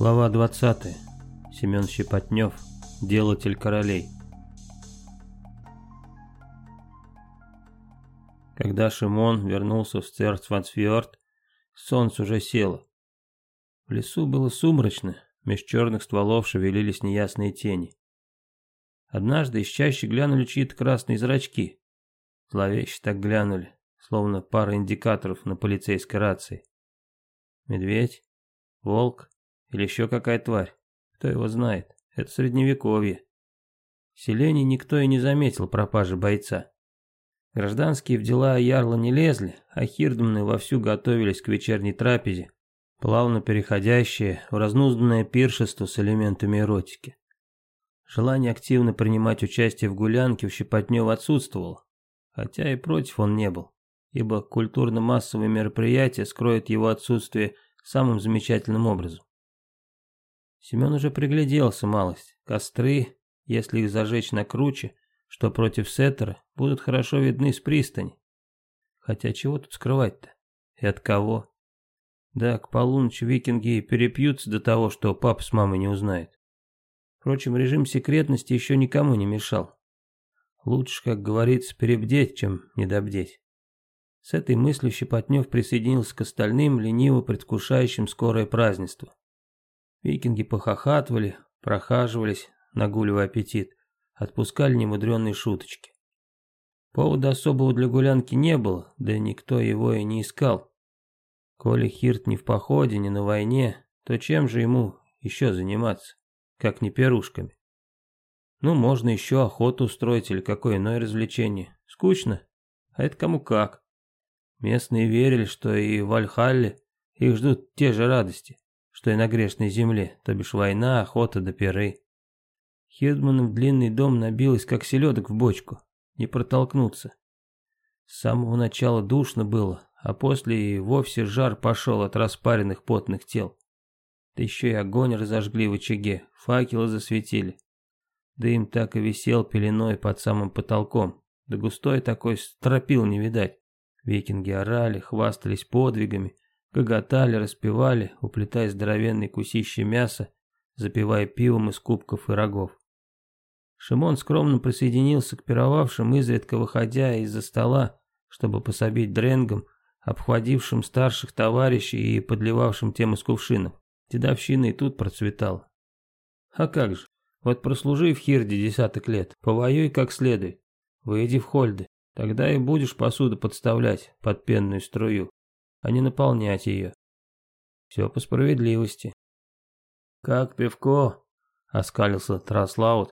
Глава 20. Семён Щепотнев. Делатель королей. Когда Шимон вернулся в Стерцвансфьорд, солнце уже село. В лесу было сумрачно, меж черных стволов шевелились неясные тени. Однажды из чаще глянули чьи-то красные зрачки. Зловеще так глянули, словно пара индикаторов на полицейской рации. Медведь, волк, или еще какая тварь? Кто его знает? Это средневековье. В селении никто и не заметил пропажи бойца. Гражданские в дела ярла не лезли, а хирдманы вовсю готовились к вечерней трапезе, плавно переходящее в разнузданное пиршество с элементами эротики. Желание активно принимать участие в гулянке у Щепотнева отсутствовало, хотя и против он не был, ибо культурно-массовые мероприятия скроют его отсутствие самым замечательным образом. Семен уже пригляделся малость. Костры, если их зажечь на круче, что против сеттера, будут хорошо видны с пристани. Хотя чего тут скрывать-то? И от кого? Да, к полуночи викинги перепьются до того, что папа с мамой не узнает. Впрочем, режим секретности еще никому не мешал. Лучше, как говорится, перебдеть, чем недобдеть. С этой мыслью Щепотнев присоединился к остальным, лениво предвкушающим скорое празднество. Викинги похохатывали, прохаживались, нагуливая аппетит, отпускали немудренные шуточки. Повода особого для гулянки не было, да никто его и не искал. Коли Хирт не в походе, не на войне, то чем же ему еще заниматься, как не пирушками? Ну, можно еще охоту устроить или какое иное развлечение. Скучно, а это кому как. Местные верили, что и в Альхалле их ждут те же радости что и на грешной земле, то бишь война, охота до перы. Хедманов длинный дом набилось, как селедок в бочку. Не протолкнуться. С самого начала душно было, а после и вовсе жар пошел от распаренных потных тел. Да еще и огонь разожгли в очаге, факелы засветили. Дым так и висел пеленой под самым потолком. Да густой такой стропил не видать. Викинги орали, хвастались подвигами, Гоготали, распевали, уплетая здоровенные кусища мяса, запивая пивом из кубков и рогов. Шимон скромно присоединился к пировавшим, изредка выходя из-за стола, чтобы пособить дренгам, обхватившим старших товарищей и подливавшим тем из кувшинов. Дедовщина и тут процветала. А как же, вот прослужи в Хирде десяток лет, повоюй как следует, выйди в Хольды, тогда и будешь посуду подставлять под пенную струю а не наполнять ее. Все по справедливости. «Как пивко?» — оскалился Траслаут,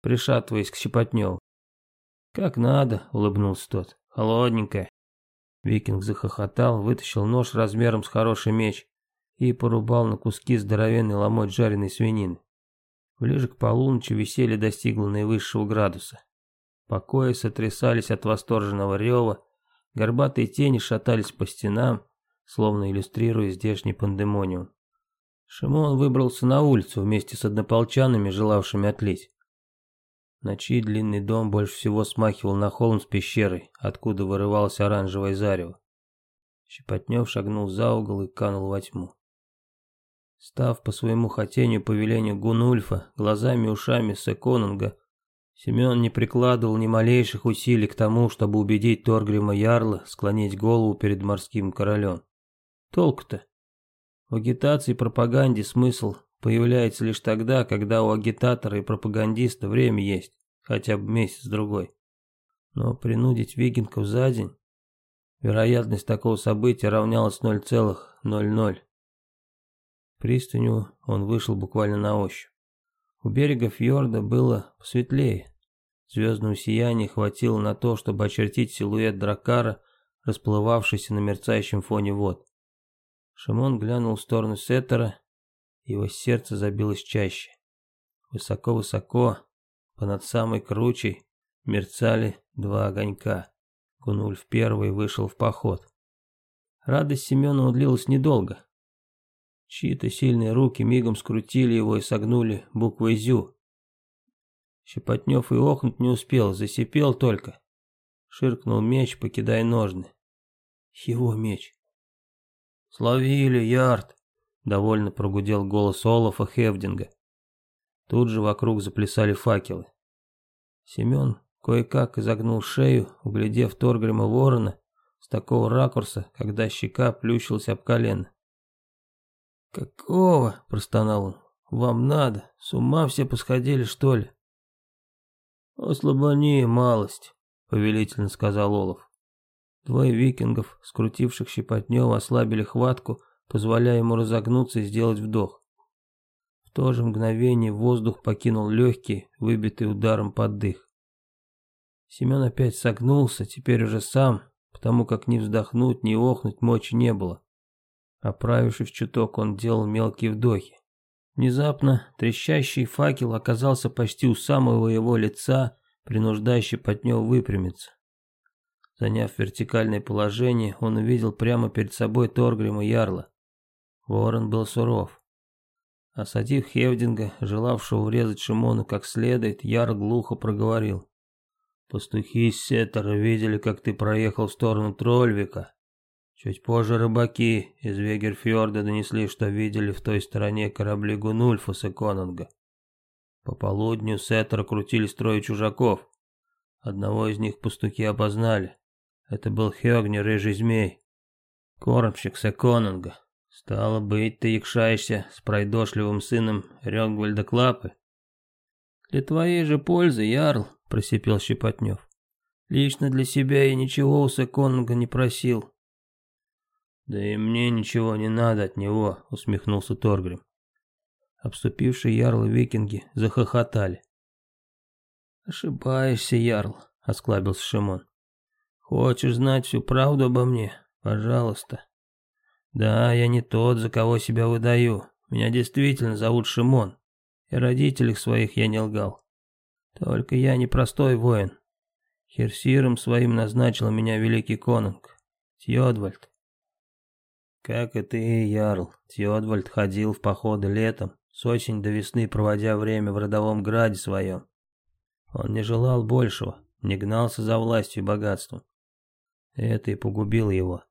пришатываясь к Щепотневу. «Как надо», — улыбнулся тот. «Холодненькое». Викинг захохотал, вытащил нож размером с хороший меч и порубал на куски здоровенный ломоть жареной свинины. Ближе к полуночи веселье достигло наивысшего градуса. Покои сотрясались от восторженного рева, Горбатые тени шатались по стенам, словно иллюстрируя здешний пандемониум. Шимон выбрался на улицу вместе с однополчанами, желавшими отлить. Ночи длинный дом больше всего смахивал на холм с пещерой, откуда вырывалось оранжевое зарево. Щепотнев шагнул за угол и канул во тьму. Став по своему хотению по велению Гунульфа, глазами и ушами Секонунга, Семен не прикладывал ни малейших усилий к тому, чтобы убедить Торгрима Ярла склонить голову перед морским королем. Толк-то? В агитации и пропаганде смысл появляется лишь тогда, когда у агитатора и пропагандиста время есть, хотя бы месяц-другой. Но принудить викингов за день? Вероятность такого события равнялась 0,00. Пристанью он вышел буквально на ощупь. У берега фьорда было светлее. Звездного сияния хватило на то, чтобы очертить силуэт дракара, расплывавшийся на мерцающем фоне вод. Шимон глянул в сторону Сеттера, его сердце забилось чаще. Высоко-высоко, понад самой кручей, мерцали два огонька. Кунуль в первый вышел в поход. Радость Семена удлилась недолго. Чьи-то сильные руки мигом скрутили его и согнули буквой «зю». Щепотнев и охнуть не успел, засипел только. Ширкнул меч, покидая ножны. Его меч. «Словили, Ярд!» — довольно прогудел голос Олафа Хевдинга. Тут же вокруг заплясали факелы. Семен кое-как изогнул шею, углядев Торгрима Ворона с такого ракурса, когда щека плющилась об колено. «Какого?» – простонал он. «Вам надо? С ума все посходили, что ли?» «Ослабони малость», — повелительно сказал Олов. Двое викингов, скрутивших Щепотнева, ослабили хватку, позволяя ему разогнуться и сделать вдох. В то же мгновение воздух покинул легкий, выбитый ударом под дых. Семен опять согнулся, теперь уже сам, потому как ни вздохнуть, ни охнуть мочи не было. Оправившись чуток, он делал мелкие вдохи. Внезапно трещащий факел оказался почти у самого его лица, принуждающий под него выпрямиться. Заняв вертикальное положение, он увидел прямо перед собой Торгрима Ярла. Ворон был суров. Осадив Хевдинга, желавшего урезать Шимону как следует, Яр глухо проговорил. «Пастухи из Сеттера видели, как ты проехал в сторону Трольвика. Чуть позже рыбаки из Вегерфьорда донесли, что видели в той стороне корабли Гунульфуса Конанга. По полудню Сеттер крутились трое чужаков. Одного из них пастуки опознали. Это был Хёгни, рыжий змей. Кормщик Секонанга. Стало быть, ты якшаешься с пройдошливым сыном Рёнгвальда Клапы. Для твоей же пользы, Ярл, просипел Щепотнев. Лично для себя я ничего у Секонанга не просил. «Да и мне ничего не надо от него», — усмехнулся Торгрим. Обступившие ярлы викинги захохотали. «Ошибаешься, ярл», — осклабился Шимон. «Хочешь знать всю правду обо мне? Пожалуйста». «Да, я не тот, за кого себя выдаю. Меня действительно зовут Шимон, и родителях своих я не лгал. Только я не простой воин. Херсиром своим назначил меня великий конунг, Тьодвальд. Как и ты, Ярл, Теодвальд ходил в походы летом, с осень до весны проводя время в родовом граде своем. Он не желал большего, не гнался за властью и богатством. Это и погубило его.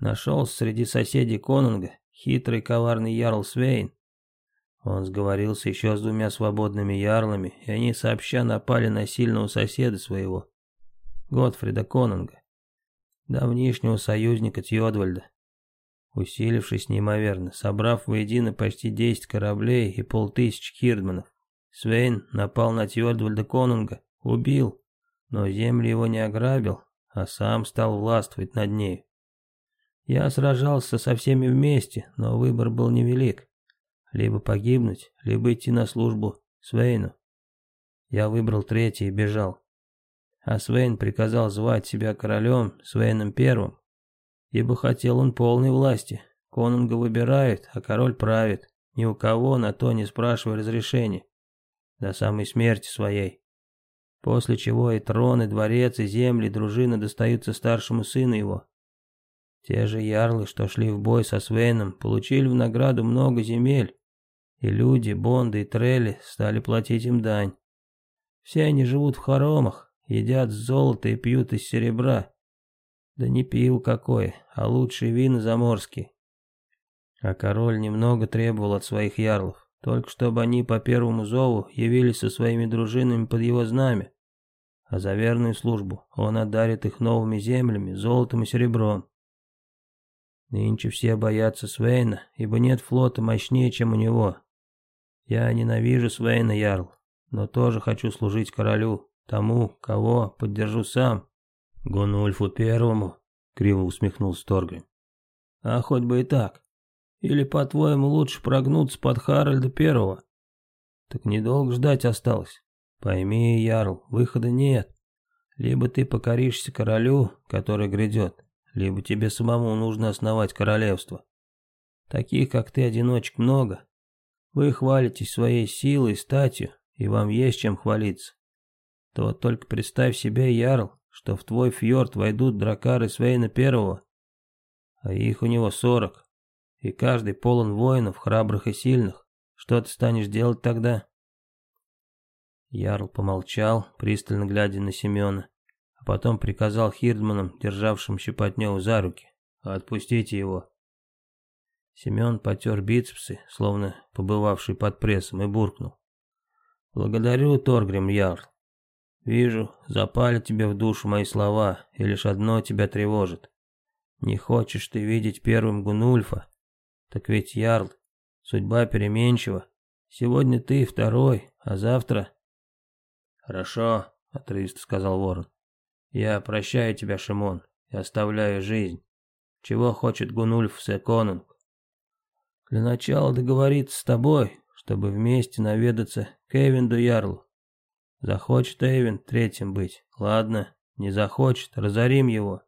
Нашел среди соседей Конунга хитрый коварный Ярл Свейн. Он сговорился еще с двумя свободными ярлами, и они сообща напали на сильного соседа своего, Готфрида Конунга, давнишнего союзника Тьодвальда усилившись неимоверно, собрав воедино почти 10 кораблей и полтысячи хирдманов. Свейн напал на Тьордвальда Конунга, убил, но земли его не ограбил, а сам стал властвовать над ней. Я сражался со всеми вместе, но выбор был невелик. Либо погибнуть, либо идти на службу Свейну. Я выбрал третий и бежал. А Свейн приказал звать себя королем Свейном Первым, ибо хотел он полной власти. Конунга выбирает, а король правит, ни у кого на то не спрашивая разрешения. До самой смерти своей. После чего и трон, и дворец, и земли, и дружина достаются старшему сыну его. Те же ярлы, что шли в бой со Свейном, получили в награду много земель, и люди, бонды и трели стали платить им дань. Все они живут в хоромах, едят с золота и пьют из серебра, да не пил какой, а лучший вин заморский. А король немного требовал от своих ярлов, только чтобы они по первому зову явились со своими дружинами под его знамя. А за верную службу он одарит их новыми землями, золотом и серебром. Нынче все боятся Свейна, ибо нет флота мощнее, чем у него. Я ненавижу Свейна, Ярл, но тоже хочу служить королю, тому, кого поддержу сам. «Гунульфу первому?» — криво усмехнулся Торгрим. «А хоть бы и так. Или, по-твоему, лучше прогнуться под Харальда первого?» «Так недолго ждать осталось. Пойми, Ярл, выхода нет. Либо ты покоришься королю, который грядет, либо тебе самому нужно основать королевство. Таких, как ты, одиночек много. Вы хвалитесь своей силой, статью, и вам есть чем хвалиться. То вот только представь себе, Ярл, что в твой фьорд войдут дракары Свейна Первого, а их у него сорок, и каждый полон воинов, храбрых и сильных. Что ты станешь делать тогда?» Ярл помолчал, пристально глядя на Семена, а потом приказал Хирдманам, державшим Щепотневу за руки, «Отпустите его». Семен потер бицепсы, словно побывавший под прессом, и буркнул. «Благодарю, Торгрим Ярл. Вижу, запали тебе в душу мои слова, и лишь одно тебя тревожит. Не хочешь ты видеть первым Гунульфа? Так ведь, Ярл, судьба переменчива. Сегодня ты второй, а завтра... Хорошо, отрывисто сказал Ворон. Я прощаю тебя, Шимон, и оставляю жизнь. Чего хочет Гунульф Секонунг? Для начала договориться с тобой, чтобы вместе наведаться к Эвинду Ярлу. Захочет Эйвин третьим быть. Ладно, не захочет, разорим его.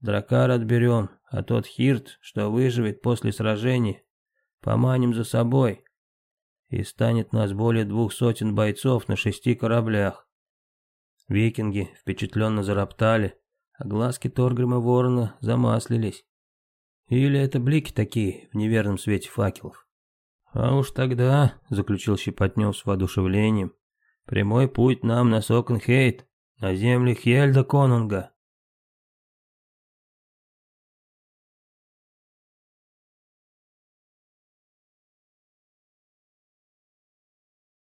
Дракар отберем, а тот Хирт, что выживет после сражений, поманим за собой. И станет нас более двух сотен бойцов на шести кораблях. Викинги впечатленно зароптали, а глазки Торгрима Ворона замаслились. Или это блики такие в неверном свете факелов? А уж тогда, заключил Щепотнев с воодушевлением, Прямой путь нам на Сокенхейт на земли Хельда Конунга.